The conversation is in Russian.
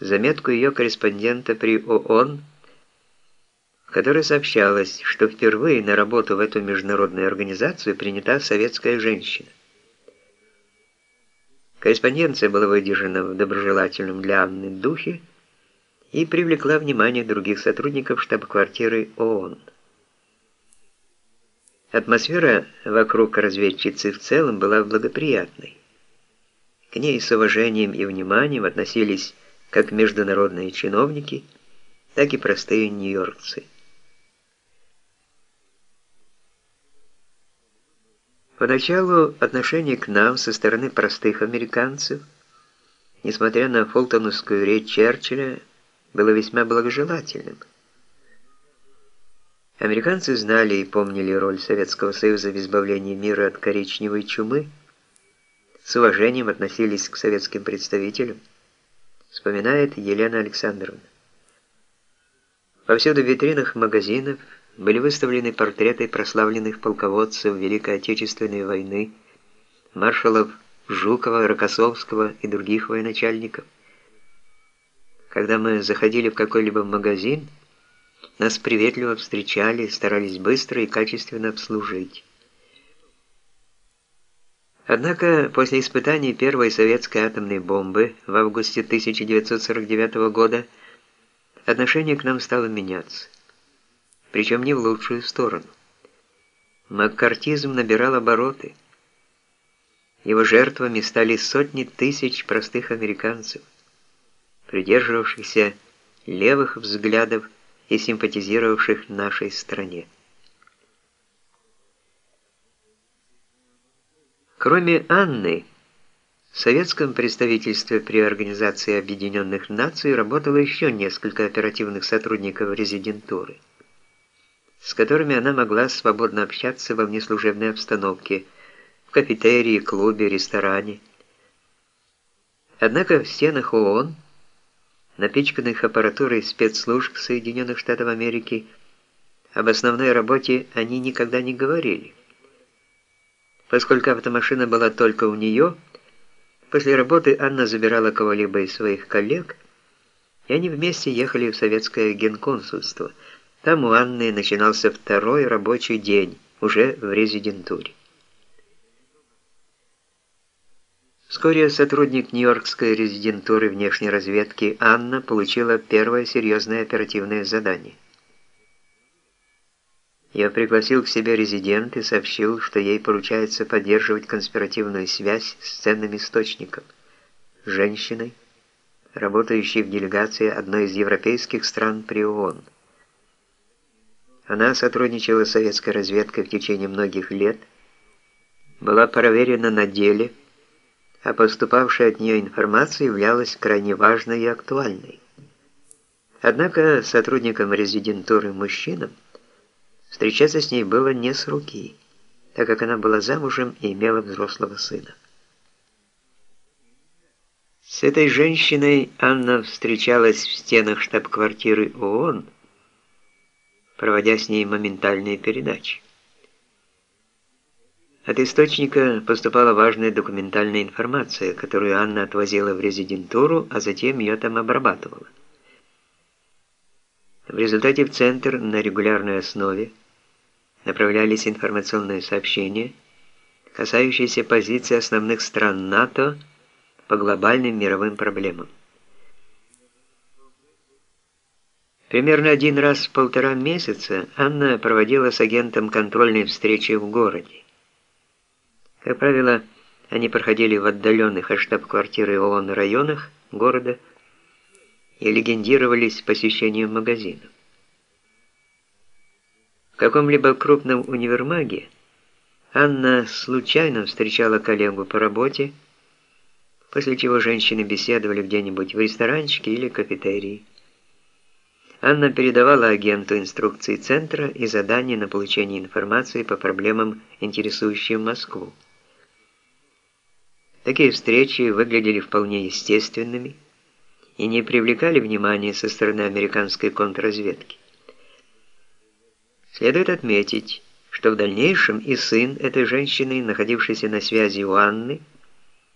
заметку ее корреспондента при ООН, в которой сообщалось, что впервые на работу в эту международную организацию принята советская женщина. Корреспонденция была выдержана в доброжелательном для Анны духе и привлекла внимание других сотрудников штаб-квартиры ООН. Атмосфера вокруг разведчицы в целом была благоприятной. К ней с уважением и вниманием относились как международные чиновники, так и простые нью-йоркцы. Поначалу отношение к нам со стороны простых американцев, несмотря на фултоновскую речь Черчилля, было весьма благожелательным. Американцы знали и помнили роль Советского Союза в избавлении мира от коричневой чумы, с уважением относились к советским представителям, вспоминает Елена Александровна. Повсюду в витринах магазинов были выставлены портреты прославленных полководцев Великой Отечественной войны, маршалов Жукова, Рокоссовского и других военачальников. Когда мы заходили в какой-либо магазин, нас приветливо встречали, старались быстро и качественно обслужить. Однако после испытаний первой советской атомной бомбы в августе 1949 года отношение к нам стало меняться причем не в лучшую сторону. Маккартизм набирал обороты. Его жертвами стали сотни тысяч простых американцев, придерживавшихся левых взглядов и симпатизировавших нашей стране. Кроме Анны, в советском представительстве при Организации Объединенных Наций работало еще несколько оперативных сотрудников резидентуры с которыми она могла свободно общаться во внеслужебной обстановке, в кафетерии, клубе, ресторане. Однако в стенах ООН, напичканных аппаратурой спецслужб Соединенных Штатов Америки, об основной работе они никогда не говорили. Поскольку автомашина была только у нее, после работы Анна забирала кого-либо из своих коллег, и они вместе ехали в советское генконсульство – там у Анны начинался второй рабочий день, уже в резидентуре. Вскоре сотрудник Нью-Йоркской резидентуры внешней разведки Анна получила первое серьезное оперативное задание. Я пригласил к себе резидент и сообщил, что ей поручается поддерживать конспиративную связь с ценным источником, женщиной, работающей в делегации одной из европейских стран при ООН. Она сотрудничала с советской разведкой в течение многих лет, была проверена на деле, а поступавшая от нее информация являлась крайне важной и актуальной. Однако сотрудникам резидентуры мужчинам встречаться с ней было не с руки, так как она была замужем и имела взрослого сына. С этой женщиной Анна встречалась в стенах штаб-квартиры ООН, проводя с ней моментальные передачи. От источника поступала важная документальная информация, которую Анна отвозила в резидентуру, а затем ее там обрабатывала. В результате в Центр на регулярной основе направлялись информационные сообщения, касающиеся позиции основных стран НАТО по глобальным мировым проблемам. Примерно один раз в полтора месяца Анна проводила с агентом контрольные встречи в городе. Как правило, они проходили в отдаленных от штаб-квартиры ООН районах города и легендировались посещением магазинов. В каком-либо крупном универмаге Анна случайно встречала коллегу по работе, после чего женщины беседовали где-нибудь в ресторанчике или кафетерии. Анна передавала агенту инструкции центра и задания на получение информации по проблемам, интересующим Москву. Такие встречи выглядели вполне естественными и не привлекали внимания со стороны американской контрразведки. Следует отметить, что в дальнейшем и сын этой женщины, находившийся на связи у Анны,